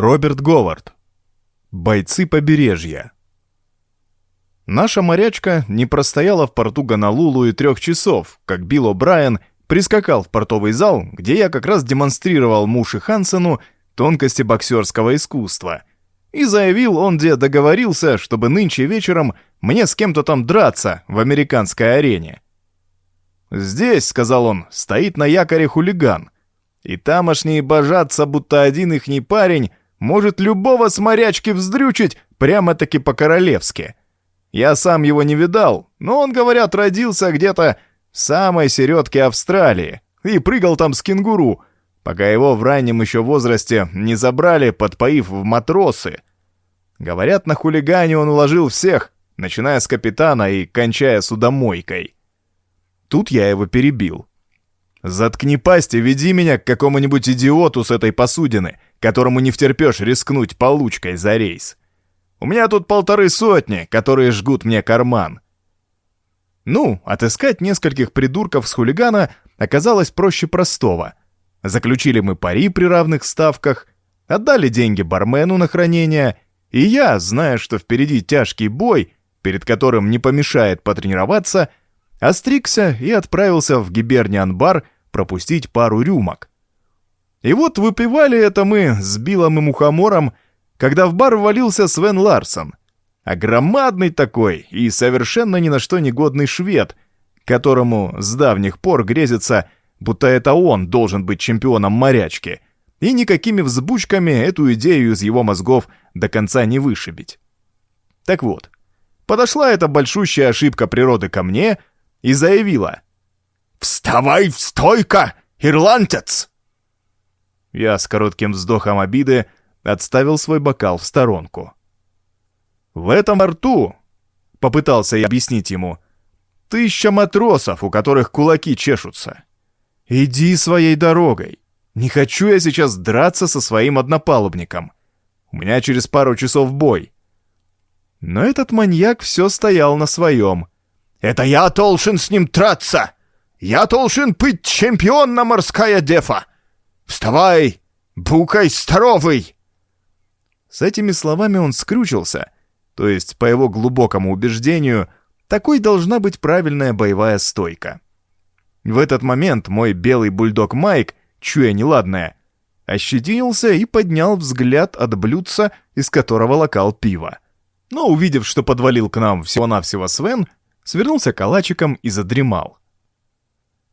Роберт Говард. Бойцы побережья. Наша морячка не простояла в порту Гонолулу и трех часов, как Билл О'Брайен прискакал в портовый зал, где я как раз демонстрировал Муши Хансену тонкости боксерского искусства. И заявил он, где договорился, чтобы нынче вечером мне с кем-то там драться в американской арене. «Здесь», — сказал он, — «стоит на якоре хулиган. И тамошние божатся, будто один ихний парень может любого с морячки вздрючить прямо-таки по-королевски. Я сам его не видал, но он, говорят, родился где-то в самой середке Австралии и прыгал там с кенгуру, пока его в раннем еще возрасте не забрали, подпоив в матросы. Говорят, на хулигане он уложил всех, начиная с капитана и кончая судомойкой. Тут я его перебил. «Заткни пасть и веди меня к какому-нибудь идиоту с этой посудины, которому не втерпешь рискнуть получкой за рейс. У меня тут полторы сотни, которые жгут мне карман. Ну, отыскать нескольких придурков с хулигана оказалось проще простого. Заключили мы пари при равных ставках, отдали деньги бармену на хранение, и я, зная, что впереди тяжкий бой, перед которым не помешает потренироваться, остригся и отправился в гиберниан-бар пропустить пару рюмок. И вот выпивали это мы с Биллом и Мухомором, когда в бар ввалился Свен Ларсон. А громадный такой и совершенно ни на что негодный швед, которому с давних пор грезится, будто это он должен быть чемпионом морячки, и никакими взбучками эту идею из его мозгов до конца не вышибить. Так вот, подошла эта большущая ошибка природы ко мне и заявила «Вставай в стойка, ирландец!» Я с коротким вздохом обиды отставил свой бокал в сторонку. «В этом рту», — попытался я объяснить ему, — «тысяча матросов, у которых кулаки чешутся. Иди своей дорогой. Не хочу я сейчас драться со своим однопалубником. У меня через пару часов бой». Но этот маньяк все стоял на своем. «Это я должен с ним драться! Я должен быть чемпион на морская дефа! Вставай, букай здоровый!» С этими словами он скрючился, то есть, по его глубокому убеждению, такой должна быть правильная боевая стойка. В этот момент мой белый бульдог Майк, чуя неладное, ощетинился и поднял взгляд от блюдца, из которого локал пиво. Но, увидев, что подвалил к нам всего-навсего Свен, свернулся калачиком и задремал.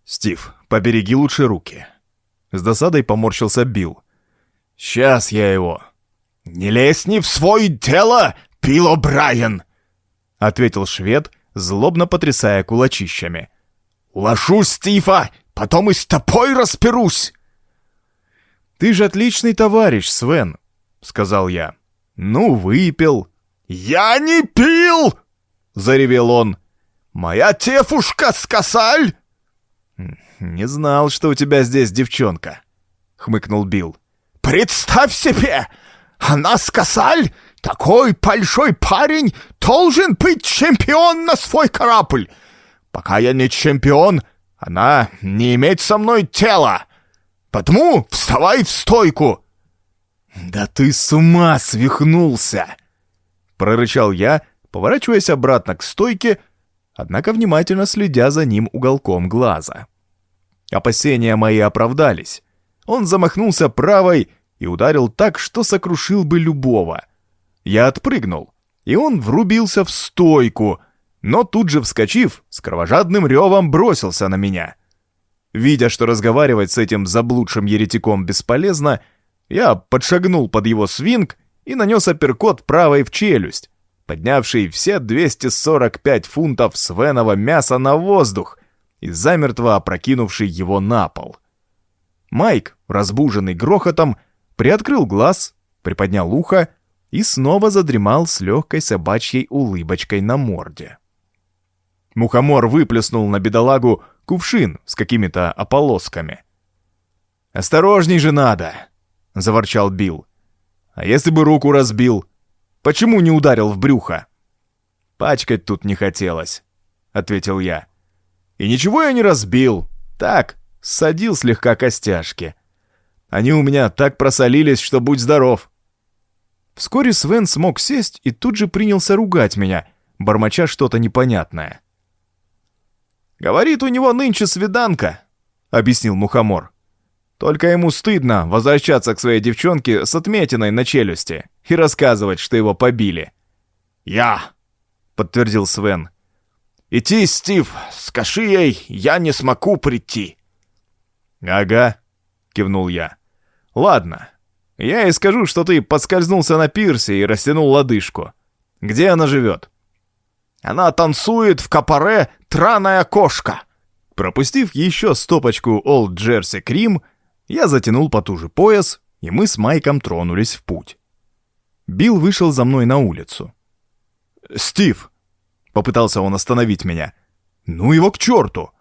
«Стив, побереги лучше руки». С досадой поморщился Билл. «Сейчас я его...» «Не лезь не в свой дело, Пило Брайан!» — ответил швед, злобно потрясая кулачищами. «Уложу Стива, потом и с тобой расперусь!» «Ты же отличный товарищ, Свен», — сказал я. «Ну, выпил». «Я не пил!» — заревел он. «Моя тефушка скосаль!» «Не знал, что у тебя здесь девчонка», — хмыкнул Билл. «Представь себе! Она скосаль! Такой большой парень должен быть чемпион на свой корабль! Пока я не чемпион, она не имеет со мной тела! Потому вставай в стойку!» «Да ты с ума свихнулся!» — прорычал я, поворачиваясь обратно к стойке, однако внимательно следя за ним уголком глаза. Опасения мои оправдались. Он замахнулся правой и ударил так, что сокрушил бы любого. Я отпрыгнул, и он врубился в стойку, но тут же вскочив, с кровожадным ревом бросился на меня. Видя, что разговаривать с этим заблудшим еретиком бесполезно, я подшагнул под его свинг и нанес апперкот правой в челюсть, поднявший все 245 фунтов свеного мяса на воздух и замертво опрокинувший его на пол. Майк, разбуженный грохотом, приоткрыл глаз, приподнял ухо и снова задремал с легкой собачьей улыбочкой на морде. Мухомор выплеснул на бедолагу кувшин с какими-то ополосками. «Осторожней же надо!» — заворчал Билл. «А если бы руку разбил? Почему не ударил в брюхо?» «Пачкать тут не хотелось», — ответил я. «И ничего я не разбил. Так, ссадил слегка костяшки. Они у меня так просолились, что будь здоров. Вскоре Свен смог сесть и тут же принялся ругать меня, бормоча что-то непонятное. «Говорит, у него нынче свиданка», — объяснил Мухомор. «Только ему стыдно возвращаться к своей девчонке с отметиной на челюсти и рассказывать, что его побили». «Я», — подтвердил Свен. «Идти, Стив, скажи ей, я не смогу прийти». «Ага», — кивнул я. «Ладно, я ей скажу, что ты подскользнулся на пирсе и растянул лодыжку. Где она живет?» «Она танцует в капоре «Траная кошка». Пропустив еще стопочку Old Jersey Cream, я затянул потуже пояс, и мы с Майком тронулись в путь. Билл вышел за мной на улицу. «Стив!» — попытался он остановить меня. «Ну его к черту!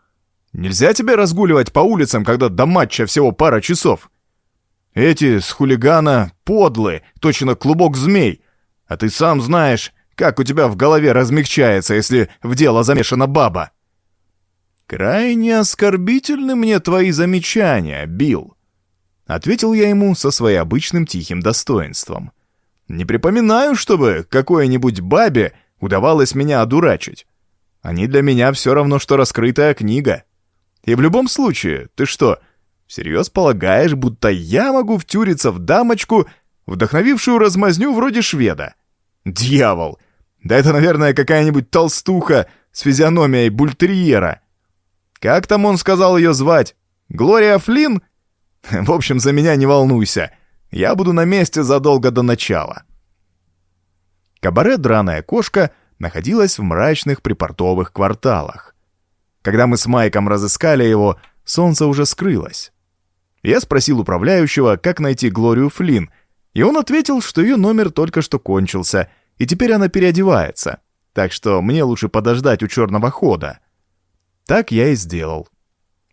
Нельзя тебе разгуливать по улицам, когда до матча всего пара часов. Эти с хулигана подлые, точно клубок змей. А ты сам знаешь, как у тебя в голове размягчается, если в дело замешана баба. Крайне оскорбительны мне твои замечания, Билл. Ответил я ему со своим обычным тихим достоинством. Не припоминаю, чтобы какой-нибудь бабе удавалось меня одурачить. Они для меня все равно, что раскрытая книга. И в любом случае, ты что, всерьез полагаешь, будто я могу втюриться в дамочку, вдохновившую размазню вроде шведа? Дьявол! Да это, наверное, какая-нибудь толстуха с физиономией бультерьера. Как там он сказал ее звать? Глория Флинн? В общем, за меня не волнуйся. Я буду на месте задолго до начала. Кабаре «Драная кошка» находилась в мрачных припортовых кварталах. Когда мы с Майком разыскали его, солнце уже скрылось. Я спросил управляющего, как найти Глорию Флинн, и он ответил, что ее номер только что кончился, и теперь она переодевается, так что мне лучше подождать у черного хода. Так я и сделал.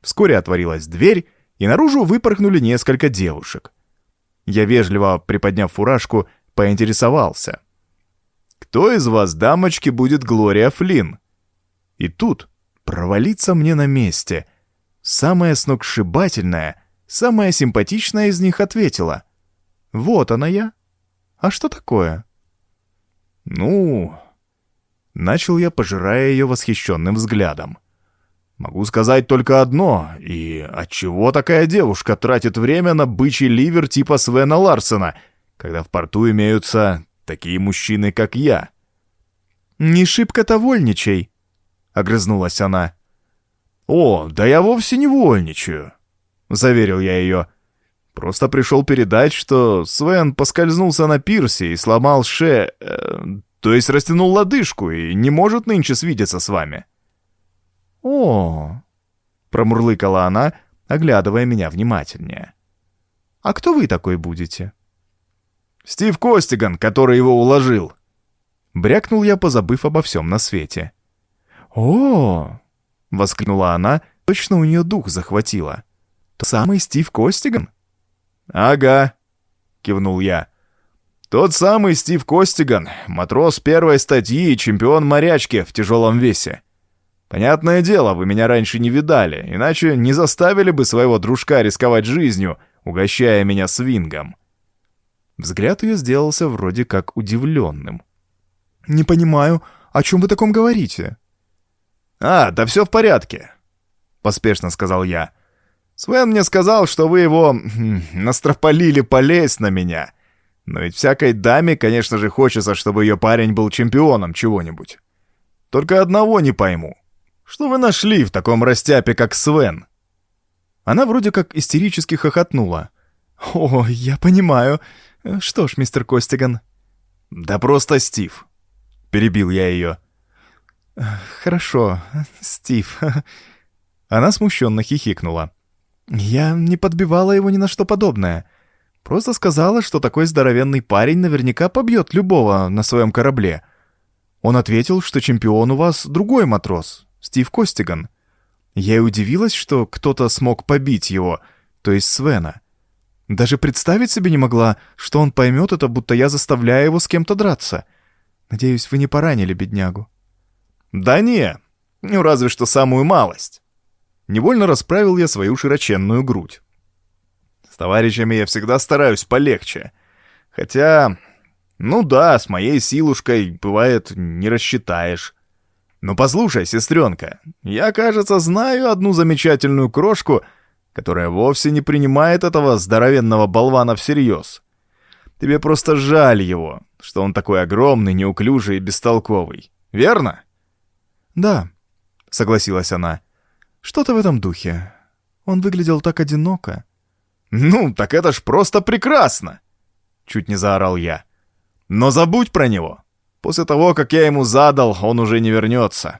Вскоре отворилась дверь, и наружу выпорхнули несколько девушек. Я вежливо, приподняв фуражку, поинтересовался. «Кто из вас, дамочки, будет Глория Флинн?» И тут провалиться мне на месте. Самая сногсшибательная, самая симпатичная из них ответила. «Вот она я. А что такое?» «Ну...» Начал я, пожирая ее восхищенным взглядом. Могу сказать только одно, и отчего такая девушка тратит время на бычий ливер типа Свена Ларсена, когда в порту имеются такие мужчины, как я? «Не шибко-то вольничай», — огрызнулась она. «О, да я вовсе не вольничаю», — заверил я ее. «Просто пришел передать, что Свен поскользнулся на пирсе и сломал ше... Э, то есть растянул лодыжку и не может нынче свидеться с вами». «О!» — промурлыкала она, оглядывая меня внимательнее. «А кто вы такой будете?» «Стив Костиган, который его уложил!» Брякнул я, позабыв обо всем на свете. «О!» — воскликнула она, точно у нее дух захватило. «Тот самый Стив Костиган?» «Ага», — кивнул я. «Тот самый Стив Костиган, матрос первой статьи и чемпион морячки в тяжелом весе. Понятное дело, вы меня раньше не видали, иначе не заставили бы своего дружка рисковать жизнью, угощая меня свингом. Взгляд ее сделался вроде как удивленным. «Не понимаю, о чем вы таком говорите?» «А, да все в порядке», — поспешно сказал я. «Свен мне сказал, что вы его хм, настропалили полезть на меня. Но ведь всякой даме, конечно же, хочется, чтобы ее парень был чемпионом чего-нибудь. Только одного не пойму. Что вы нашли в таком растяпе, как Свен?» Она вроде как истерически хохотнула. «О, я понимаю. Что ж, мистер Костиган?» «Да просто Стив», — перебил я ее. «Хорошо, Стив». Она смущенно хихикнула. «Я не подбивала его ни на что подобное. Просто сказала, что такой здоровенный парень наверняка побьет любого на своем корабле. Он ответил, что чемпион у вас другой матрос, Стив Костиган. Я и удивилась, что кто-то смог побить его, то есть Свена. Даже представить себе не могла, что он поймет это, будто я заставляю его с кем-то драться. Надеюсь, вы не поранили беднягу. Да не, ну разве что самую малость. Невольно расправил я свою широченную грудь. С товарищами я всегда стараюсь полегче. Хотя Ну да, с моей силушкой, бывает, не рассчитаешь. Но послушай, сестренка, я, кажется, знаю одну замечательную крошку, которая вовсе не принимает этого здоровенного болвана всерьез. Тебе просто жаль его, что он такой огромный, неуклюжий и бестолковый. Верно? Да, согласилась она. Что-то в этом духе. Он выглядел так одиноко. Ну, так это ж просто прекрасно! Чуть не заорал я. Но забудь про него. После того, как я ему задал, он уже не вернется.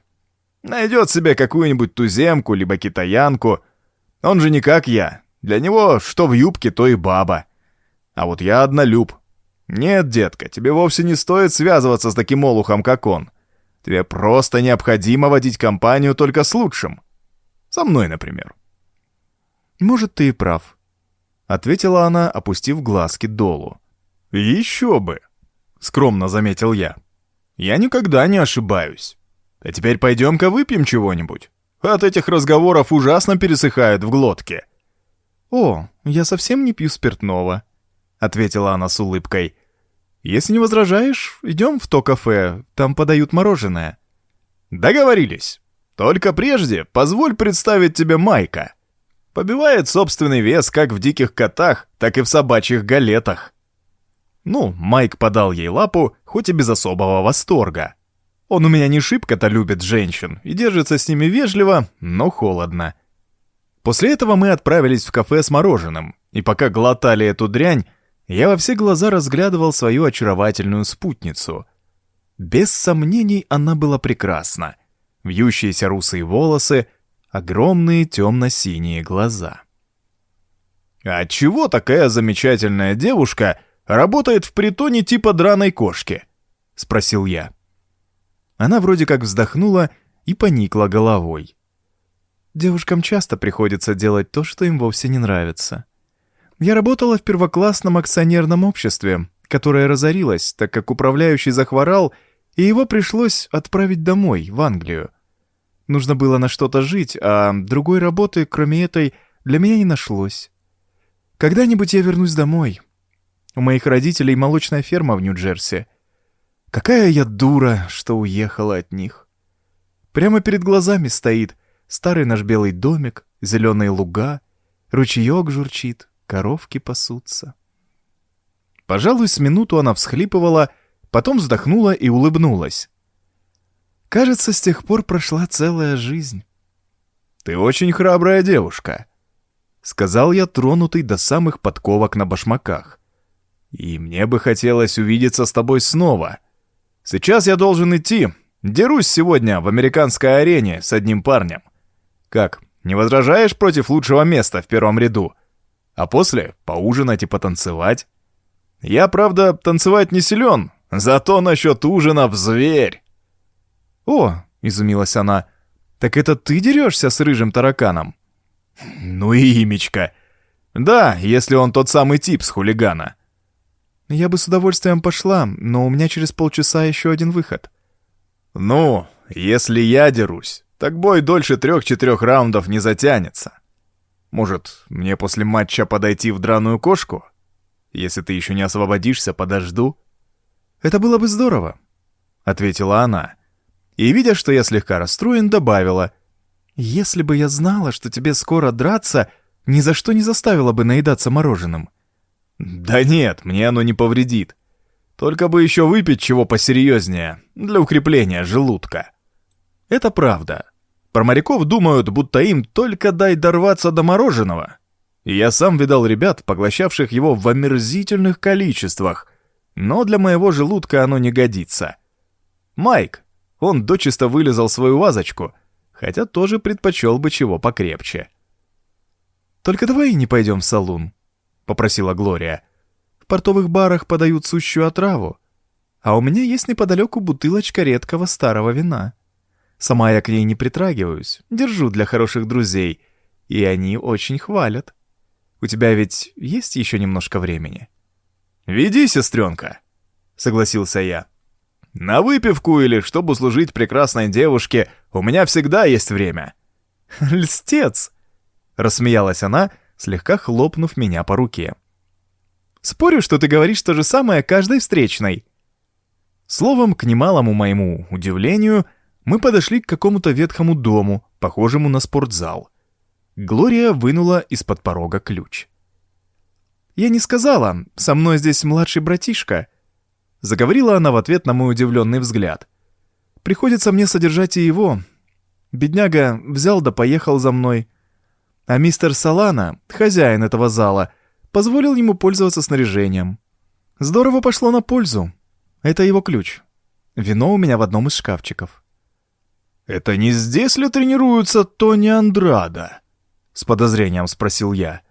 Найдет себе какую-нибудь туземку, либо китаянку. Он же не как я. Для него что в юбке, то и баба. А вот я однолюб. Нет, детка, тебе вовсе не стоит связываться с таким олухом, как он. Тебе просто необходимо водить компанию только с лучшим. Со мной, например. Может, ты и прав. Ответила она, опустив глазки долу. Еще бы, скромно заметил я. Я никогда не ошибаюсь. А теперь пойдем-ка выпьем чего-нибудь. От этих разговоров ужасно пересыхает в глотке. «О, я совсем не пью спиртного», — ответила она с улыбкой. «Если не возражаешь, идем в то кафе, там подают мороженое». «Договорились. Только прежде позволь представить тебе Майка. Побивает собственный вес как в диких котах, так и в собачьих галетах». Ну, Майк подал ей лапу, хоть и без особого восторга. Он у меня не шибко-то любит женщин и держится с ними вежливо, но холодно. После этого мы отправились в кафе с мороженым, и пока глотали эту дрянь, я во все глаза разглядывал свою очаровательную спутницу. Без сомнений она была прекрасна. Вьющиеся русые волосы, огромные темно-синие глаза. «А чего такая замечательная девушка работает в притоне типа драной кошки?» — спросил я. Она вроде как вздохнула и поникла головой. Девушкам часто приходится делать то, что им вовсе не нравится. Я работала в первоклассном акционерном обществе, которое разорилось, так как управляющий захворал, и его пришлось отправить домой, в Англию. Нужно было на что-то жить, а другой работы, кроме этой, для меня не нашлось. Когда-нибудь я вернусь домой. У моих родителей молочная ферма в Нью-Джерси. Какая я дура, что уехала от них. Прямо перед глазами стоит старый наш белый домик, зеленые луга, ручеек журчит, коровки пасутся. Пожалуй, с минуту она всхлипывала, потом вздохнула и улыбнулась. Кажется, с тех пор прошла целая жизнь. «Ты очень храбрая девушка», — сказал я, тронутый до самых подковок на башмаках. «И мне бы хотелось увидеться с тобой снова. Сейчас я должен идти. Дерусь сегодня в американской арене с одним парнем. Как, не возражаешь против лучшего места в первом ряду?» а после поужинать и потанцевать. Я, правда, танцевать не силен, зато насчет ужина в зверь. «О!» — изумилась она. «Так это ты дерешься с рыжим тараканом?» «Ну и имечко. Да, если он тот самый тип с хулигана». «Я бы с удовольствием пошла, но у меня через полчаса еще один выход». «Ну, если я дерусь, так бой дольше трех-четырех раундов не затянется. Может, мне после матча подойти в драную кошку? Если ты еще не освободишься, подожду». «Это было бы здорово», — ответила она. И, видя, что я слегка расстроен, добавила. «Если бы я знала, что тебе скоро драться, ни за что не заставила бы наедаться мороженым». «Да нет, мне оно не повредит. Только бы еще выпить чего посерьезнее, для укрепления желудка». Это правда. Про моряков думают, будто им только дай дорваться до мороженого. Я сам видал ребят, поглощавших его в омерзительных количествах, но для моего желудка оно не годится. Майк, он дочисто вылезал свою вазочку, хотя тоже предпочел бы чего покрепче. «Только давай не пойдем в салун», — попросила Глория. «В портовых барах подают сущую отраву, а у меня есть неподалеку бутылочка редкого старого вина». Сама я к ней не притрагиваюсь, держу для хороших друзей, и они очень хвалят. У тебя ведь есть еще немножко времени?» «Веди, сестренка», — согласился я. «На выпивку или чтобы служить прекрасной девушке у меня всегда есть время». «Льстец!» — рассмеялась она, слегка хлопнув меня по руке. «Спорю, что ты говоришь то же самое каждой встречной». Словом, к немалому моему удивлению, мы подошли к какому-то ветхому дому, похожему на спортзал. Глория вынула из-под порога ключ. «Я не сказала, со мной здесь младший братишка», — заговорила она в ответ на мой удивленный взгляд. «Приходится мне содержать и его. Бедняга взял да поехал за мной. А мистер Салана, хозяин этого зала, позволил ему пользоваться снаряжением. Здорово пошло на пользу. Это его ключ. Вино у меня в одном из шкафчиков». «Это не здесь ли тренируются Тони Андрада?» — с подозрением спросил я.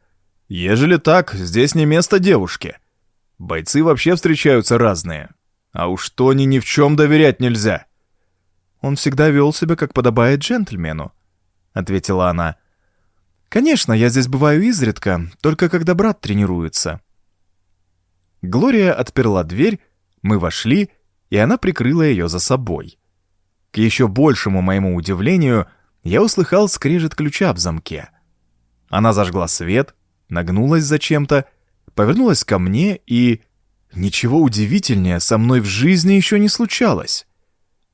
Ежели так, здесь не место девушке. Бойцы вообще встречаются разные. А уж Тони ни в чем доверять нельзя. Он всегда вел себя, как подобает джентльмену, — ответила она. Конечно, я здесь бываю изредка, только когда брат тренируется. Глория отперла дверь, мы вошли, и она прикрыла ее за собой. К еще большему моему удивлению, я услыхал скрежет ключа в замке. Она зажгла свет — нагнулась зачем-то, повернулась ко мне и... Ничего удивительнее со мной в жизни еще не случалось.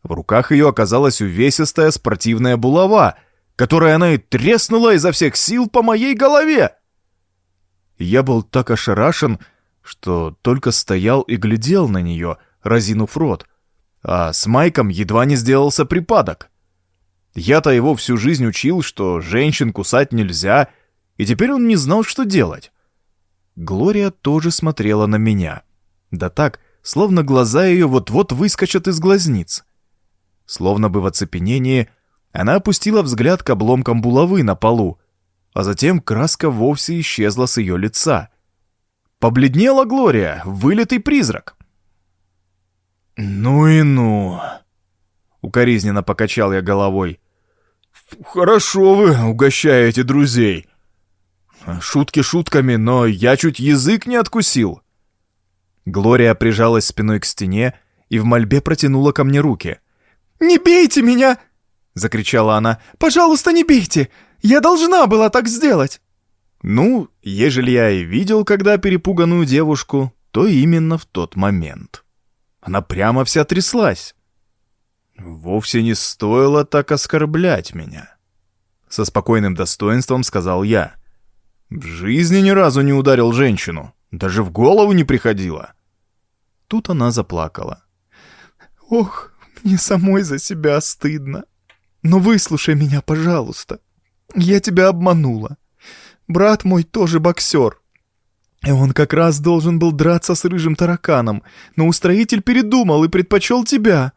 В руках ее оказалась увесистая спортивная булава, которой она и треснула изо всех сил по моей голове. Я был так ошарашен, что только стоял и глядел на нее, разинув рот, а с Майком едва не сделался припадок. Я-то его всю жизнь учил, что женщин кусать нельзя — и теперь он не знал, что делать. Глория тоже смотрела на меня. Да так, словно глаза ее вот-вот выскочат из глазниц. Словно бы в оцепенении, она опустила взгляд к обломкам булавы на полу, а затем краска вовсе исчезла с ее лица. Побледнела Глория, вылитый призрак. «Ну и ну!» — укоризненно покачал я головой. «Хорошо вы угощаете друзей. Шутки шутками, но я чуть язык не откусил. Глория прижалась спиной к стене и в мольбе протянула ко мне руки. «Не бейте меня!» — закричала она. «Пожалуйста, не бейте! Я должна была так сделать!» Ну, ежели я и видел, когда перепуганную девушку, то именно в тот момент. Она прямо вся тряслась. «Вовсе не стоило так оскорблять меня», — со спокойным достоинством сказал я. В жизни ни разу не ударил женщину. Даже в голову не приходило. Тут она заплакала. «Ох, мне самой за себя стыдно. Но выслушай меня, пожалуйста. Я тебя обманула. Брат мой тоже боксер. И он как раз должен был драться с рыжим тараканом, но устроитель передумал и предпочел тебя.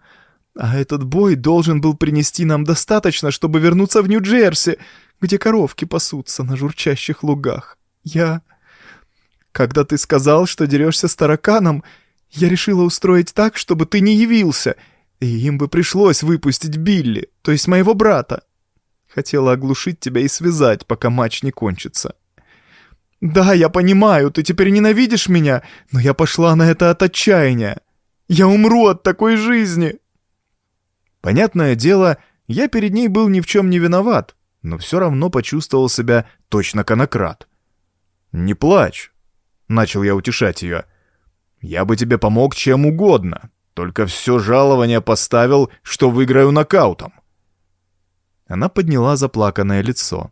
А этот бой должен был принести нам достаточно, чтобы вернуться в Нью-Джерси, где коровки пасутся на журчащих лугах. Я... Когда ты сказал, что дерешься с тараканом, я решила устроить так, чтобы ты не явился, и им бы пришлось выпустить Билли, то есть моего брата. Хотела оглушить тебя и связать, пока матч не кончится. Да, я понимаю, ты теперь ненавидишь меня, но я пошла на это от отчаяния. Я умру от такой жизни. Понятное дело, я перед ней был ни в чем не виноват но все равно почувствовал себя точно конократ. «Не плачь», — начал я утешать ее. «Я бы тебе помог чем угодно, только все жалование поставил, что выиграю нокаутом». Она подняла заплаканное лицо.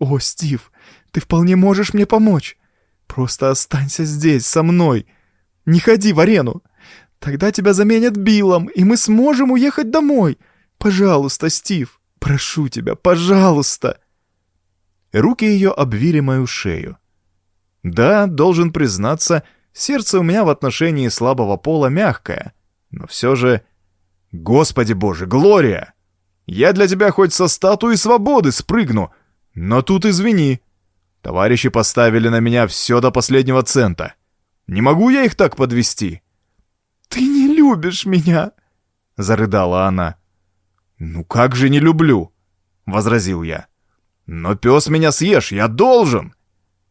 «О, Стив, ты вполне можешь мне помочь. Просто останься здесь, со мной. Не ходи в арену. Тогда тебя заменят Биллом, и мы сможем уехать домой. Пожалуйста, Стив». Прошу тебя, пожалуйста!» Руки ее обвили мою шею. Да, должен признаться, сердце у меня в отношении слабого пола мягкое, но все же... Господи боже, Глория! Я для тебя хоть со статуи свободы спрыгну, но тут извини. Товарищи поставили на меня все до последнего цента. Не могу я их так подвести. «Ты не любишь меня!» — зарыдала она. «Ну как же не люблю?» — возразил я. «Но пес меня съешь, я должен!»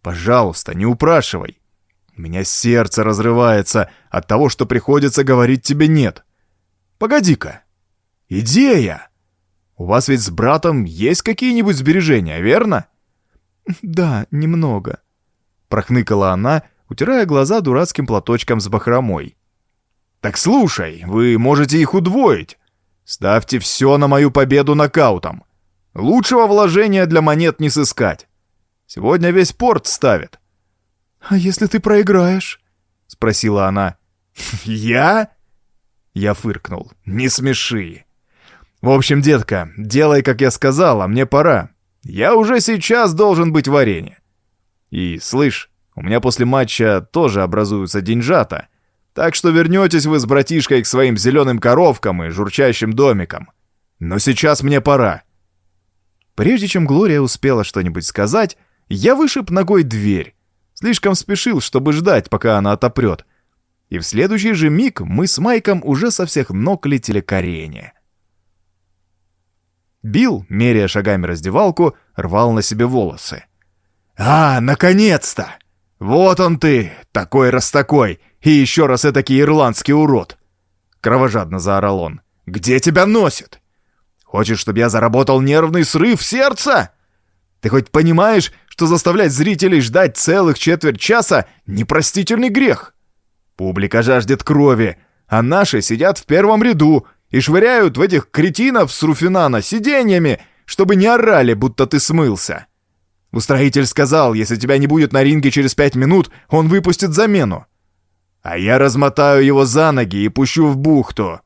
«Пожалуйста, не упрашивай. У меня сердце разрывается от того, что приходится говорить тебе «нет». Погоди-ка. Идея! У вас ведь с братом есть какие-нибудь сбережения, верно?» «Да, немного», — прохныкала она, утирая глаза дурацким платочком с бахромой. Так слушай, вы можете их удвоить. Ставьте все на мою победу нокаутом. Лучшего вложения для монет не сыскать. Сегодня весь порт ставит. «А если ты проиграешь?» — спросила она. «Я?» Я фыркнул. «Не смеши. В общем, детка, делай, как я сказал, а мне пора. Я уже сейчас должен быть в арене. И, слышь, у меня после матча тоже образуются деньжата, так что вернетесь вы с братишкой к своим зеленым коровкам и журчащим домикам. Но сейчас мне пора». Прежде чем Глория успела что-нибудь сказать, я вышиб ногой дверь. Слишком спешил, чтобы ждать, пока она отопрет. И в следующий же миг мы с Майком уже со всех ног летели к арене. Билл, меряя шагами раздевалку, рвал на себе волосы. «А, наконец-то! Вот он ты, такой раз такой, и еще раз этакий ирландский урод!» Кровожадно заорал он. «Где тебя носит? Хочешь, чтобы я заработал нервный срыв сердца? Ты хоть понимаешь, что заставлять зрителей ждать целых четверть часа — непростительный грех? Публика жаждет крови, а наши сидят в первом ряду и швыряют в этих кретинов с Руфинана сиденьями, чтобы не орали, будто ты смылся. Устроитель сказал, если тебя не будет на ринге через пять минут, он выпустит замену. А я размотаю его за ноги и пущу в бухту.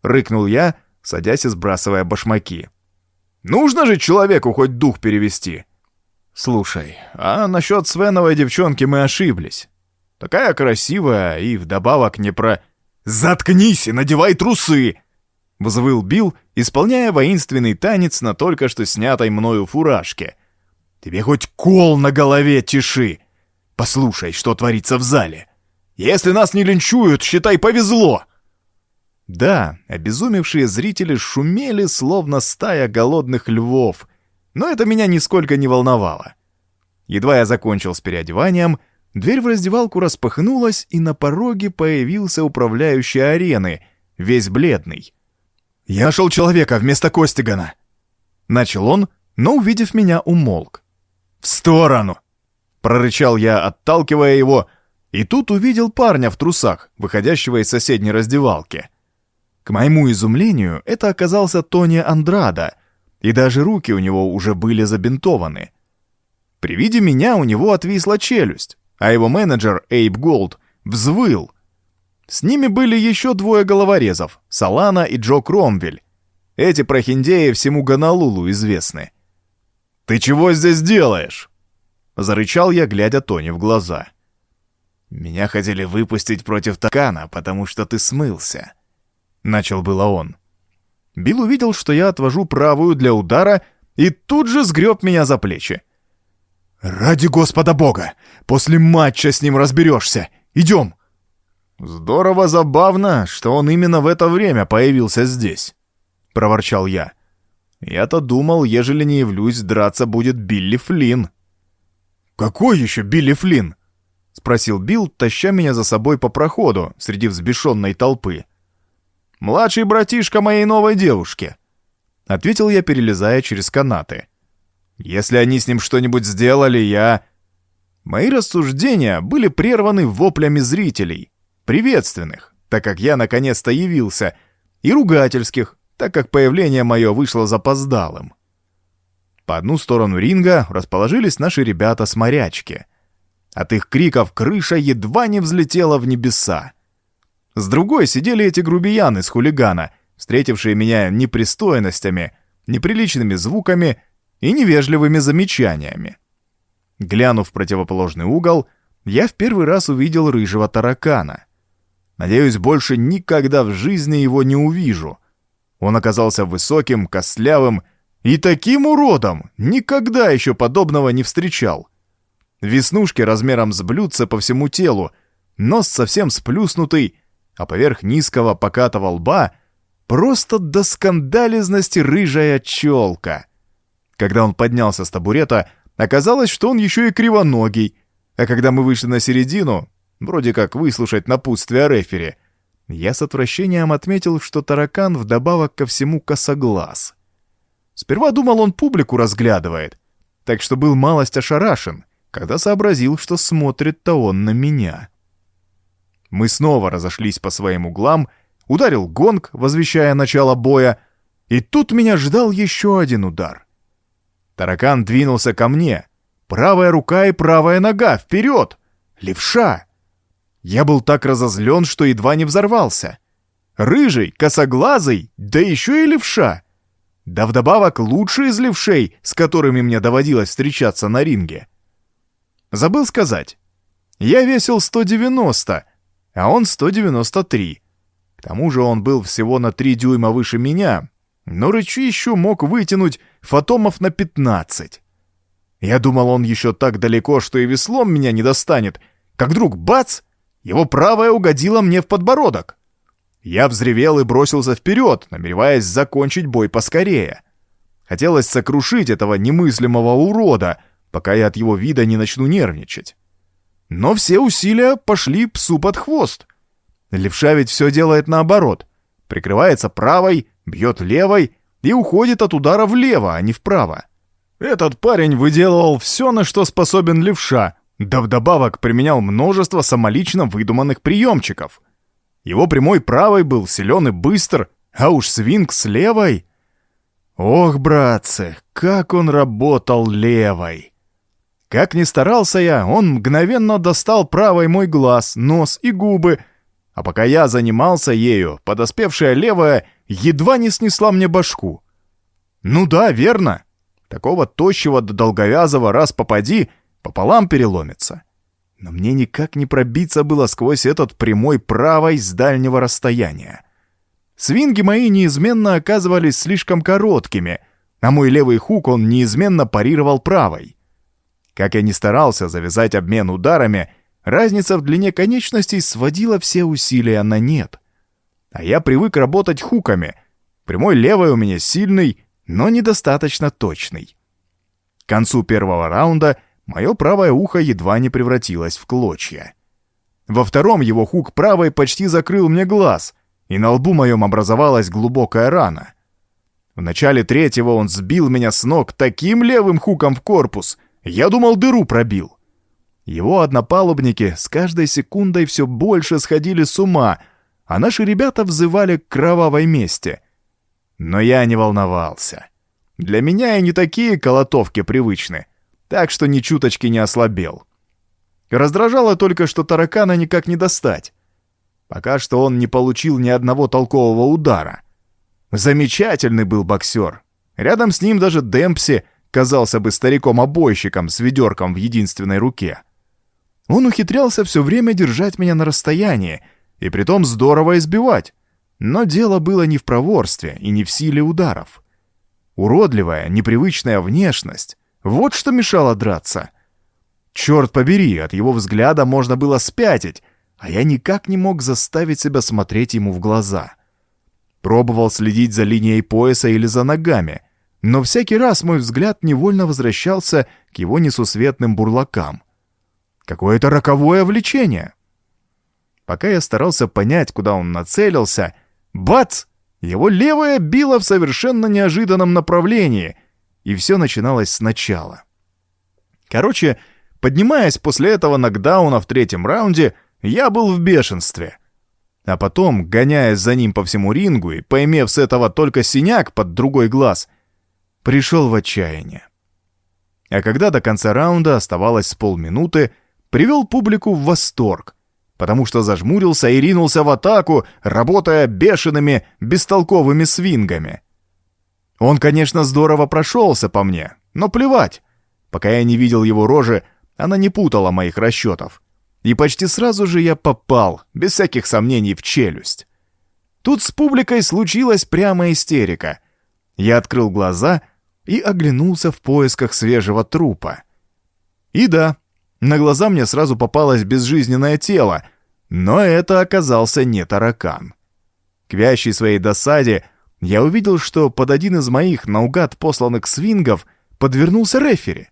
Рыкнул я, садясь и сбрасывая башмаки. Нужно же человеку хоть дух перевести. Слушай, а насчет Свеновой девчонки мы ошиблись. Такая красивая и вдобавок не про... «Заткнись и надевай трусы!» — взвыл Билл, исполняя воинственный танец на только что снятой мною фуражке. «Тебе хоть кол на голове тиши! Послушай, что творится в зале! Если нас не линчуют, считай, повезло!» Да, обезумевшие зрители шумели, словно стая голодных львов, но это меня нисколько не волновало. Едва я закончил с переодеванием, дверь в раздевалку распахнулась, и на пороге появился управляющий арены, весь бледный. «Я нашел человека вместо Костигана!» Начал он, но, увидев меня, умолк. «В сторону!» — прорычал я, отталкивая его, и тут увидел парня в трусах, выходящего из соседней раздевалки. К моему изумлению, это оказался Тони Андрада, и даже руки у него уже были забинтованы. При виде меня у него отвисла челюсть, а его менеджер Эйб Голд взвыл, с ними были еще двое головорезов, Салана и Джо Кромвель. Эти прохиндеи всему Гонолулу известны. «Ты чего здесь делаешь?» Зарычал я, глядя Тони в глаза. «Меня хотели выпустить против Такана, потому что ты смылся», — начал было он. Билл увидел, что я отвожу правую для удара, и тут же сгреб меня за плечи. «Ради Господа Бога! После матча с ним разберешься! Идем!» «Здорово забавно, что он именно в это время появился здесь», — проворчал я. «Я-то думал, ежели не явлюсь, драться будет Билли Флинн». «Какой еще Билли Флинн?» — спросил Билл, таща меня за собой по проходу среди взбешенной толпы. «Младший братишка моей новой девушки», — ответил я, перелезая через канаты. «Если они с ним что-нибудь сделали, я...» Мои рассуждения были прерваны воплями зрителей, приветственных, так как я наконец-то явился, и ругательских, так как появление мое вышло запоздалым. По одну сторону ринга расположились наши ребята с морячки. От их криков крыша едва не взлетела в небеса. С другой сидели эти грубияны с хулигана, встретившие меня непристойностями, неприличными звуками и невежливыми замечаниями. Глянув в противоположный угол, я в первый раз увидел рыжего таракана. Надеюсь, больше никогда в жизни его не увижу. Он оказался высоким, костлявым и таким уродом никогда еще подобного не встречал. Веснушки размером с блюдце по всему телу, нос совсем сплюснутый, а поверх низкого покатого лба просто до скандализности рыжая челка. Когда он поднялся с табурета, оказалось, что он еще и кривоногий, а когда мы вышли на середину, вроде как выслушать напутствие рефери, я с отвращением отметил, что таракан вдобавок ко всему косоглаз. Сперва думал, он публику разглядывает, так что был малость ошарашен, когда сообразил, что смотрит-то он на меня. Мы снова разошлись по своим углам, ударил гонг, возвещая начало боя, и тут меня ждал еще один удар. Таракан двинулся ко мне. Правая рука и правая нога, вперед! Левша! Я был так разозлен, что едва не взорвался. Рыжий, косоглазый, да еще и левша. Да вдобавок лучший из левшей, с которыми мне доводилось встречаться на ринге. Забыл сказать. Я весил 190, а он 193. К тому же он был всего на 3 дюйма выше меня, но рычищу мог вытянуть фотомов на 15. Я думал, он еще так далеко, что и веслом меня не достанет, как вдруг бац, его правая угодила мне в подбородок. Я взревел и бросился вперед, намереваясь закончить бой поскорее. Хотелось сокрушить этого немыслимого урода, пока я от его вида не начну нервничать. Но все усилия пошли псу под хвост. Левша ведь все делает наоборот. Прикрывается правой, бьет левой и уходит от удара влево, а не вправо. Этот парень выделывал все, на что способен левша, да вдобавок применял множество самолично выдуманных приемчиков. Его прямой правой был силен и быстр, а уж свинг с левой... Ох, братцы, как он работал левой! Как ни старался я, он мгновенно достал правой мой глаз, нос и губы, а пока я занимался ею, подоспевшая левая едва не снесла мне башку. Ну да, верно. Такого тощего до долговязого раз попади, пополам переломится. Но мне никак не пробиться было сквозь этот прямой правой с дальнего расстояния. Свинги мои неизменно оказывались слишком короткими, а мой левый хук он неизменно парировал правой. Как я ни старался завязать обмен ударами, разница в длине конечностей сводила все усилия на нет. А я привык работать хуками. Прямой левый у меня сильный, но недостаточно точный. К концу первого раунда мое правое ухо едва не превратилось в клочья. Во втором его хук правой почти закрыл мне глаз, и на лбу моем образовалась глубокая рана. В начале третьего он сбил меня с ног таким левым хуком в корпус, я думал, дыру пробил. Его однопалубники с каждой секундой все больше сходили с ума, а наши ребята взывали к кровавой мести. Но я не волновался. Для меня и не такие колотовки привычны, так что ни чуточки не ослабел. Раздражало только, что таракана никак не достать. Пока что он не получил ни одного толкового удара. Замечательный был боксер. Рядом с ним даже Демпси казался бы стариком-обойщиком с ведерком в единственной руке. Он ухитрялся все время держать меня на расстоянии, и притом здорово избивать. Но дело было не в проворстве и не в силе ударов. Уродливая, непривычная внешность — вот что мешало драться. Черт побери, от его взгляда можно было спятить, а я никак не мог заставить себя смотреть ему в глаза. Пробовал следить за линией пояса или за ногами — но всякий раз мой взгляд невольно возвращался к его несусветным бурлакам. Какое-то роковое влечение. Пока я старался понять, куда он нацелился, бац! Его левая била в совершенно неожиданном направлении, и все начиналось сначала. Короче, поднимаясь после этого нокдауна в третьем раунде, я был в бешенстве. А потом, гоняясь за ним по всему рингу и поимев с этого только синяк под другой глаз, пришел в отчаяние. А когда до конца раунда оставалось полминуты, привел публику в восторг, потому что зажмурился и ринулся в атаку, работая бешеными, бестолковыми свингами. Он, конечно, здорово прошелся по мне, но плевать. Пока я не видел его рожи, она не путала моих расчетов. И почти сразу же я попал, без всяких сомнений, в челюсть. Тут с публикой случилась прямо истерика. Я открыл глаза — и оглянулся в поисках свежего трупа. И да, на глаза мне сразу попалось безжизненное тело, но это оказался не таракан. К вящей своей досаде я увидел, что под один из моих наугад посланных свингов подвернулся рефери.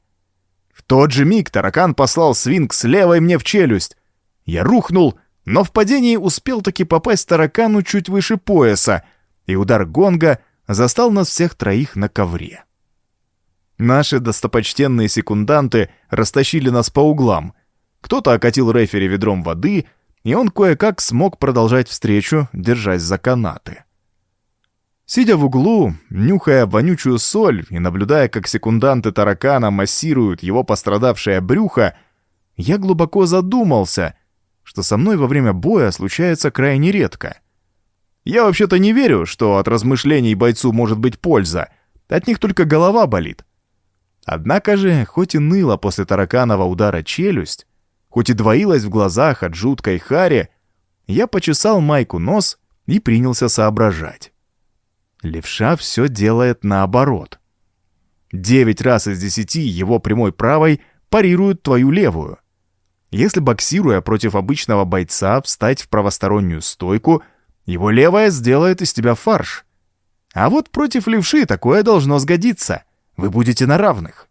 В тот же миг таракан послал свинг с левой мне в челюсть. Я рухнул, но в падении успел таки попасть таракану чуть выше пояса, и удар гонга застал нас всех троих на ковре. Наши достопочтенные секунданты растащили нас по углам. Кто-то окатил рефери ведром воды, и он кое-как смог продолжать встречу, держась за канаты. Сидя в углу, нюхая вонючую соль и наблюдая, как секунданты таракана массируют его пострадавшее брюхо, я глубоко задумался, что со мной во время боя случается крайне редко. Я вообще-то не верю, что от размышлений бойцу может быть польза, от них только голова болит. Однако же, хоть и ныла после тараканова удара челюсть, хоть и двоилась в глазах от жуткой хари, я почесал Майку нос и принялся соображать. Левша все делает наоборот. Девять раз из десяти его прямой правой парируют твою левую. Если боксируя против обычного бойца встать в правостороннюю стойку, его левая сделает из тебя фарш. А вот против левши такое должно сгодиться. Вы будете на равных.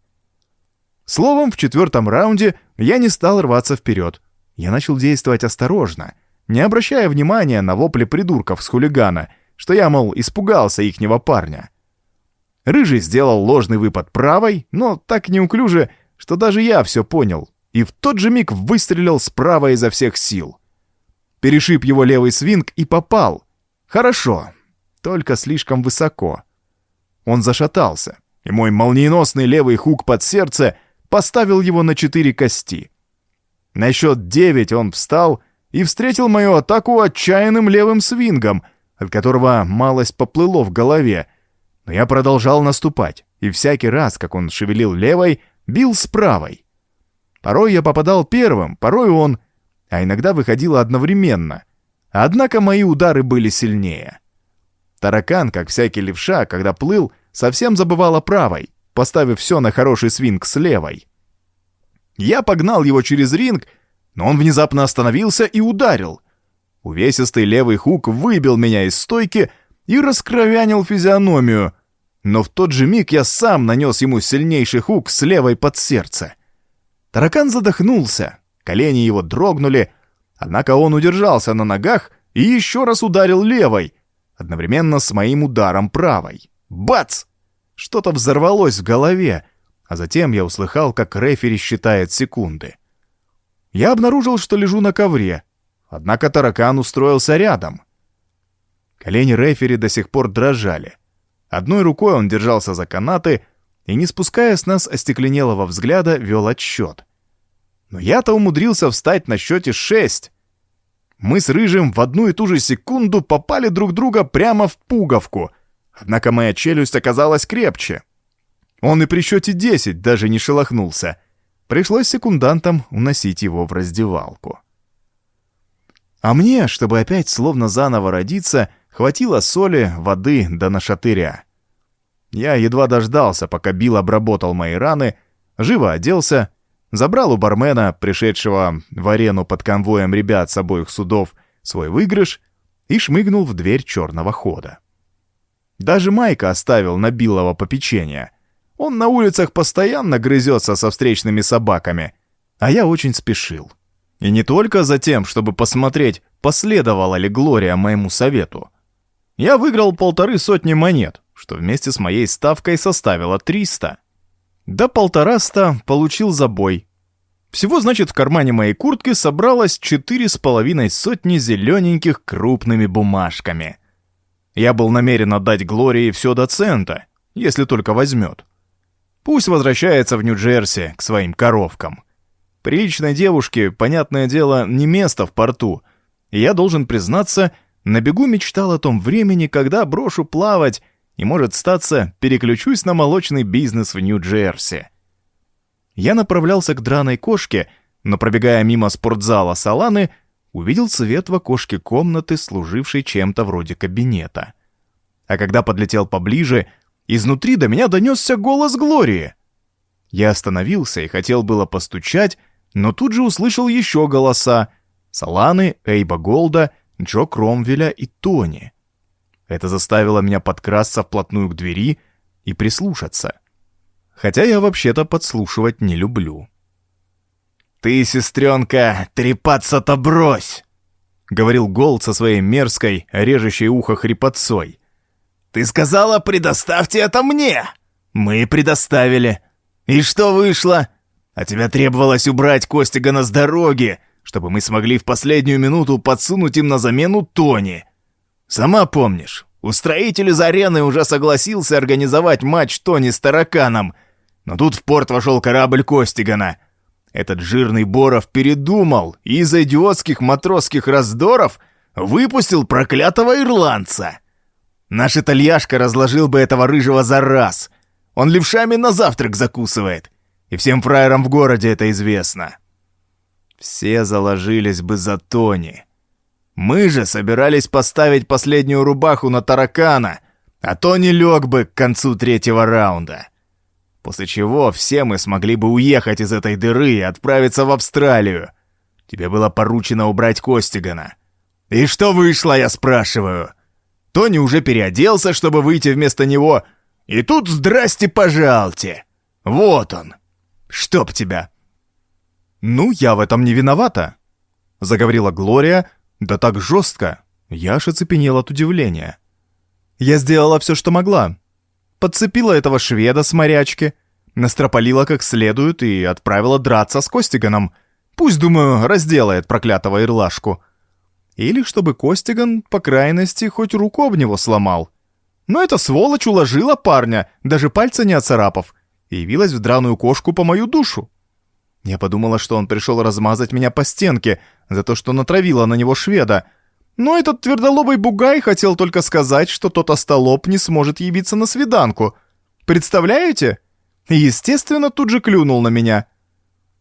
Словом, в четвертом раунде я не стал рваться вперед. Я начал действовать осторожно, не обращая внимания на вопли придурков с хулигана, что я, мол, испугался ихнего парня. Рыжий сделал ложный выпад правой, но так неуклюже, что даже я все понял и в тот же миг выстрелил справа изо всех сил. Перешиб его левый свинг и попал. Хорошо, только слишком высоко. Он зашатался, и мой молниеносный левый хук под сердце поставил его на четыре кости. На счет девять он встал и встретил мою атаку отчаянным левым свингом, от которого малость поплыло в голове, но я продолжал наступать, и всякий раз, как он шевелил левой, бил с правой. Порой я попадал первым, порой он, а иногда выходило одновременно. Однако мои удары были сильнее. Таракан, как всякий левша, когда плыл, совсем забывал о правой, поставив все на хороший свинг с левой. Я погнал его через ринг, но он внезапно остановился и ударил. Увесистый левый хук выбил меня из стойки и раскровянил физиономию, но в тот же миг я сам нанес ему сильнейший хук с левой под сердце. Таракан задохнулся, колени его дрогнули, однако он удержался на ногах и еще раз ударил левой, одновременно с моим ударом правой. Бац! Что-то взорвалось в голове, а затем я услыхал, как рефери считает секунды. Я обнаружил, что лежу на ковре, однако таракан устроился рядом. Колени рефери до сих пор дрожали. Одной рукой он держался за канаты, и, не спуская с нас остекленелого взгляда, вел отсчет. Но я-то умудрился встать на счете шесть. Мы с Рыжим в одну и ту же секунду попали друг друга прямо в пуговку, однако моя челюсть оказалась крепче. Он и при счете десять даже не шелохнулся. Пришлось секундантам уносить его в раздевалку. А мне, чтобы опять словно заново родиться, хватило соли, воды да нашатыря. Я едва дождался, пока Билл обработал мои раны, живо оделся, забрал у бармена, пришедшего в арену под конвоем ребят с обоих судов, свой выигрыш и шмыгнул в дверь черного хода. Даже Майка оставил на Биллова попечение. Он на улицах постоянно грызется со встречными собаками, а я очень спешил. И не только за тем, чтобы посмотреть, последовала ли Глория моему совету. Я выиграл полторы сотни монет, что вместе с моей ставкой составило 300. До полтораста получил забой. Всего, значит, в кармане моей куртки собралось четыре с половиной сотни зелененьких крупными бумажками. Я был намерен отдать Глории все до цента, если только возьмет. Пусть возвращается в Нью-Джерси к своим коровкам. Приличной девушке, понятное дело, не место в порту, и я должен признаться, на бегу мечтал о том времени, когда брошу плавать и, может статься, переключусь на молочный бизнес в Нью-Джерси. Я направлялся к драной кошке, но, пробегая мимо спортзала Саланы, увидел свет в окошке комнаты, служившей чем-то вроде кабинета. А когда подлетел поближе, изнутри до меня донесся голос Глории. Я остановился и хотел было постучать, но тут же услышал еще голоса — Саланы, Эйба Голда, Джо Кромвеля и Тони. Это заставило меня подкрасться вплотную к двери и прислушаться. Хотя я вообще-то подслушивать не люблю. «Ты, сестренка, трепаться-то брось!» — говорил Голд со своей мерзкой, режущей ухо хрипотцой. «Ты сказала, предоставьте это мне!» «Мы предоставили. И что вышло? А тебя требовалось убрать Костигана с дороги, чтобы мы смогли в последнюю минуту подсунуть им на замену Тони. Сама помнишь, устроитель из арены уже согласился организовать матч Тони с тараканом, но тут в порт вошел корабль Костигана. Этот жирный Боров передумал и из-за идиотских матросских раздоров выпустил проклятого ирландца. Наш итальяшка разложил бы этого рыжего за раз. Он левшами на завтрак закусывает. И всем фраерам в городе это известно. Все заложились бы за Тони. Мы же собирались поставить последнюю рубаху на таракана, а Тони лег бы к концу третьего раунда. После чего все мы смогли бы уехать из этой дыры и отправиться в Австралию. Тебе было поручено убрать Костигана. И что вышло, я спрашиваю? Тони уже переоделся, чтобы выйти вместо него, и тут здрасте, пожалте. Вот он. Чтоб тебя. «Ну, я в этом не виновата», — заговорила Глория, да так жестко. Я аж оцепенел от удивления. «Я сделала все, что могла. Подцепила этого шведа с морячки, настропалила как следует и отправила драться с Костиганом. Пусть, думаю, разделает проклятого ирлашку. Или чтобы Костиган, по крайности, хоть руку об него сломал. Но эта сволочь уложила парня, даже пальца не оцарапав, и явилась в драную кошку по мою душу. Я подумала, что он пришел размазать меня по стенке за то, что натравила на него шведа. Но этот твердолобый бугай хотел только сказать, что тот остолоп не сможет явиться на свиданку. Представляете? И, естественно, тут же клюнул на меня.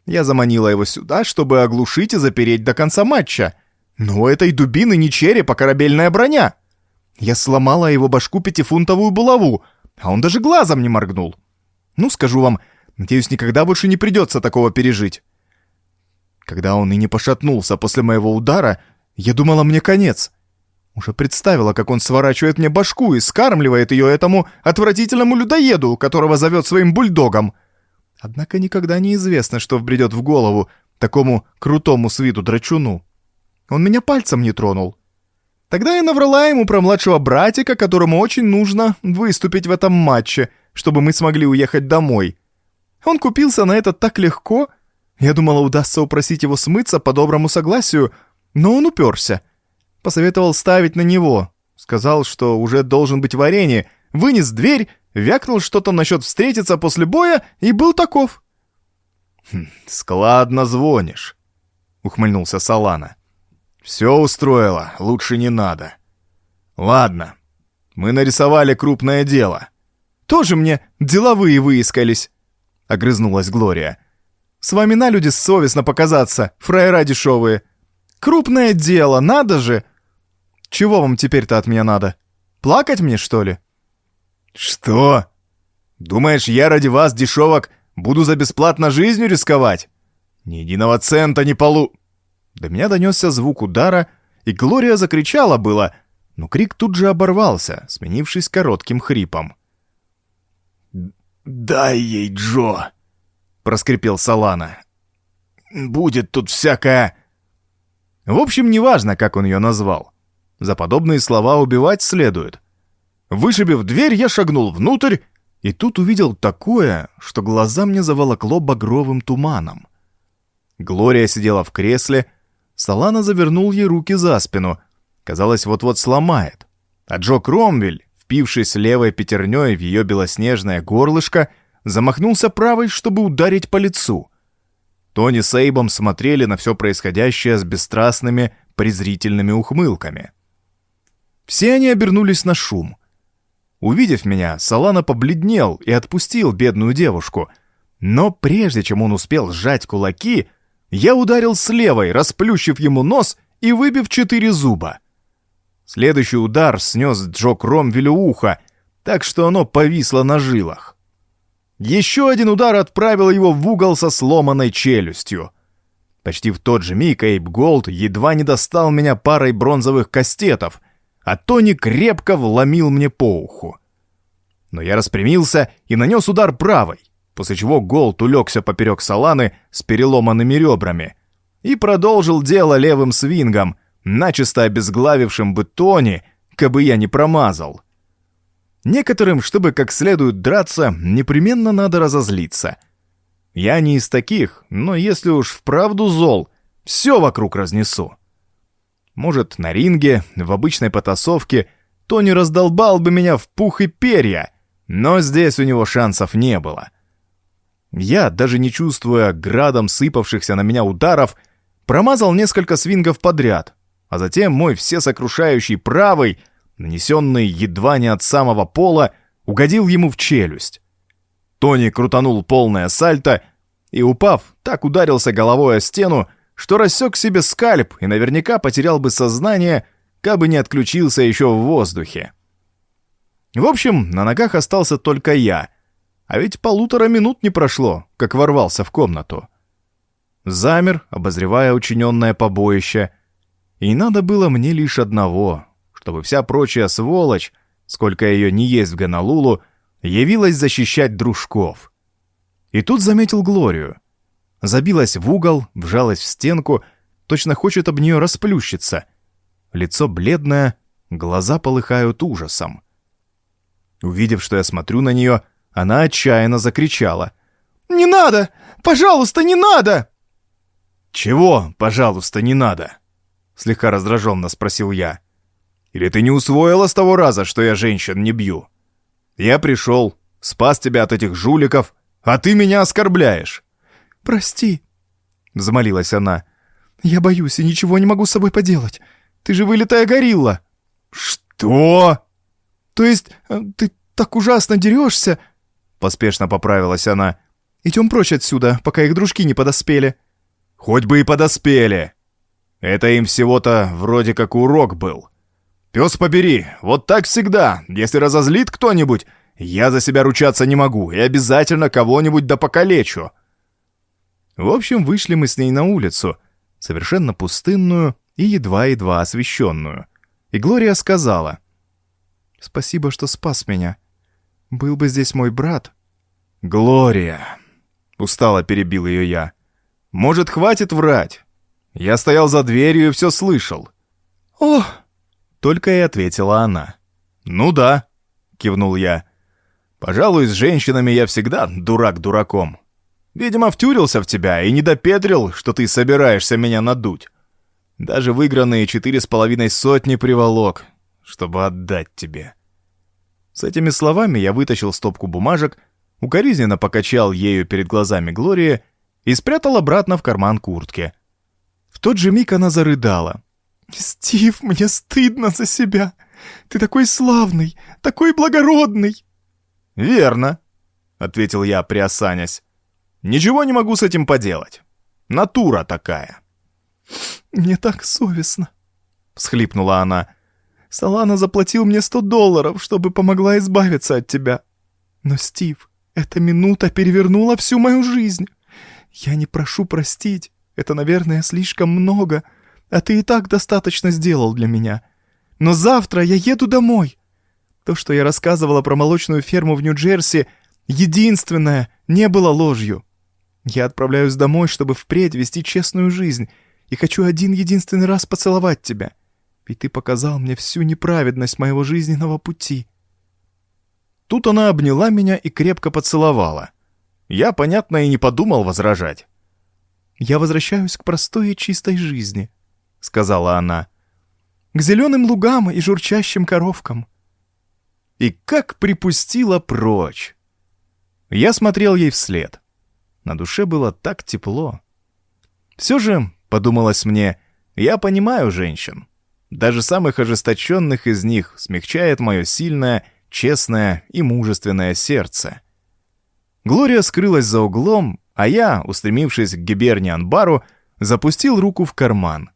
Я заманила его сюда, чтобы оглушить и запереть до конца матча. Но у этой дубины не череп, а корабельная броня. Я сломала его башку пятифунтовую булаву, а он даже глазом не моргнул. Ну, скажу вам, Надеюсь, никогда больше не придется такого пережить. Когда он и не пошатнулся после моего удара, я думала, мне конец. Уже представила, как он сворачивает мне башку и скармливает ее этому отвратительному людоеду, которого зовет своим бульдогом. Однако никогда не известно, что вбредет в голову такому крутому с виду драчуну. Он меня пальцем не тронул. Тогда я наврала ему про младшего братика, которому очень нужно выступить в этом матче, чтобы мы смогли уехать домой. Он купился на это так легко. Я думала, удастся упросить его смыться по доброму согласию, но он уперся. Посоветовал ставить на него. Сказал, что уже должен быть в арене. Вынес дверь, вякнул что-то насчет встретиться после боя и был таков. «Хм, «Складно звонишь», — ухмыльнулся Салана. «Все устроило, лучше не надо. Ладно, мы нарисовали крупное дело». «Тоже мне деловые выискались», огрызнулась Глория. «С вами на люди совестно показаться, фраера дешевые. Крупное дело, надо же! Чего вам теперь-то от меня надо? Плакать мне, что ли?» «Что? Думаешь, я ради вас, дешевок, буду за бесплатно жизнью рисковать? Ни единого цента не полу...» До меня донесся звук удара, и Глория закричала было, но крик тут же оборвался, сменившись коротким хрипом. «Дай ей, Джо!» — проскрипел Салана. «Будет тут всякое...» В общем, неважно, как он ее назвал. За подобные слова убивать следует. Вышибив дверь, я шагнул внутрь, и тут увидел такое, что глаза мне заволокло багровым туманом. Глория сидела в кресле, Салана завернул ей руки за спину. Казалось, вот-вот сломает. А Джо Кромвель впившись левой пятерней в ее белоснежное горлышко, замахнулся правой, чтобы ударить по лицу. Тони с Эйбом смотрели на все происходящее с бесстрастными, презрительными ухмылками. Все они обернулись на шум. Увидев меня, Салана побледнел и отпустил бедную девушку. Но прежде чем он успел сжать кулаки, я ударил с левой, расплющив ему нос и выбив четыре зуба. Следующий удар снес Джо Кромвелю ухо, так что оно повисло на жилах. Еще один удар отправил его в угол со сломанной челюстью. Почти в тот же миг Эйб Голд едва не достал меня парой бронзовых кастетов, а Тони крепко вломил мне по уху. Но я распрямился и нанес удар правой, после чего Голд улегся поперек саланы с переломанными ребрами и продолжил дело левым свингом, начисто обезглавившим бы Тони, кабы я не промазал. Некоторым, чтобы как следует драться, непременно надо разозлиться. Я не из таких, но если уж вправду зол, Все вокруг разнесу. Может, на ринге, в обычной потасовке, Тони раздолбал бы меня в пух и перья, но здесь у него шансов не было. Я, даже не чувствуя градом сыпавшихся на меня ударов, промазал несколько свингов подряд, а затем мой всесокрушающий правый, нанесенный едва не от самого пола, угодил ему в челюсть. Тони крутанул полное сальто и, упав, так ударился головой о стену, что рассек себе скальп и наверняка потерял бы сознание, кабы не отключился еще в воздухе. В общем, на ногах остался только я, а ведь полутора минут не прошло, как ворвался в комнату. Замер, обозревая учиненное побоище, и надо было мне лишь одного, чтобы вся прочая сволочь, сколько ее не есть в Гонолулу, явилась защищать дружков. И тут заметил Глорию. Забилась в угол, вжалась в стенку, точно хочет об нее расплющиться. Лицо бледное, глаза полыхают ужасом. Увидев, что я смотрю на нее, она отчаянно закричала. «Не надо! Пожалуйста, не надо!» «Чего, пожалуйста, не надо?» Слегка раздраженно спросил я. «Или ты не усвоила с того раза, что я женщин не бью? Я пришел, спас тебя от этих жуликов, а ты меня оскорбляешь!» «Прости», — взмолилась она. «Я боюсь и ничего не могу с собой поделать. Ты же вылитая горилла». «Что?» «То есть э, ты так ужасно дерешься?» Поспешно поправилась она. «Идем прочь отсюда, пока их дружки не подоспели». «Хоть бы и подоспели. Это им всего-то вроде как урок был. Пес побери, вот так всегда. Если разозлит кто-нибудь, я за себя ручаться не могу и обязательно кого-нибудь да покалечу». В общем, вышли мы с ней на улицу, совершенно пустынную и едва-едва освещенную. И Глория сказала. «Спасибо, что спас меня. Был бы здесь мой брат». «Глория!» — устало перебил ее я. «Может, хватит врать? Я стоял за дверью и все слышал». «О!» — только и ответила она. «Ну да», — кивнул я. «Пожалуй, с женщинами я всегда дурак дураком. Видимо, втюрился в тебя и не допетрил, что ты собираешься меня надуть. Даже выигранные четыре с половиной сотни приволок, чтобы отдать тебе». С этими словами я вытащил стопку бумажек, укоризненно покачал ею перед глазами Глории и спрятал обратно в карман куртки. В тот же миг она зарыдала. «Стив, мне стыдно за себя. Ты такой славный, такой благородный!» «Верно», — ответил я, приосанясь. «Ничего не могу с этим поделать. Натура такая». «Мне так совестно», — всхлипнула она. «Салана заплатил мне сто долларов, чтобы помогла избавиться от тебя. Но, Стив, эта минута перевернула всю мою жизнь. Я не прошу простить, это, наверное, слишком много, а ты и так достаточно сделал для меня. Но завтра я еду домой. То, что я рассказывала про молочную ферму в Нью-Джерси, единственное, не было ложью. Я отправляюсь домой, чтобы впредь вести честную жизнь, и хочу один единственный раз поцеловать тебя. Ведь ты показал мне всю неправедность моего жизненного пути. Тут она обняла меня и крепко поцеловала. Я, понятно, и не подумал возражать. «Я возвращаюсь к простой и чистой жизни», — сказала она. «К зеленым лугам и журчащим коровкам». И как припустила прочь. Я смотрел ей вслед. На душе было так тепло. Все же, подумалось мне, я понимаю женщин. Даже самых ожесточенных из них смягчает мое сильное, честное и мужественное сердце. Глория скрылась за углом, а я, устремившись к гиберни-анбару, запустил руку в карман.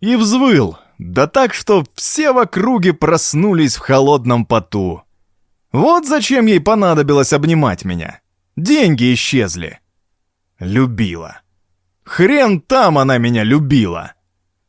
И взвыл, да так, что все в округе проснулись в холодном поту. Вот зачем ей понадобилось обнимать меня. Деньги исчезли. Любила. Хрен там она меня любила.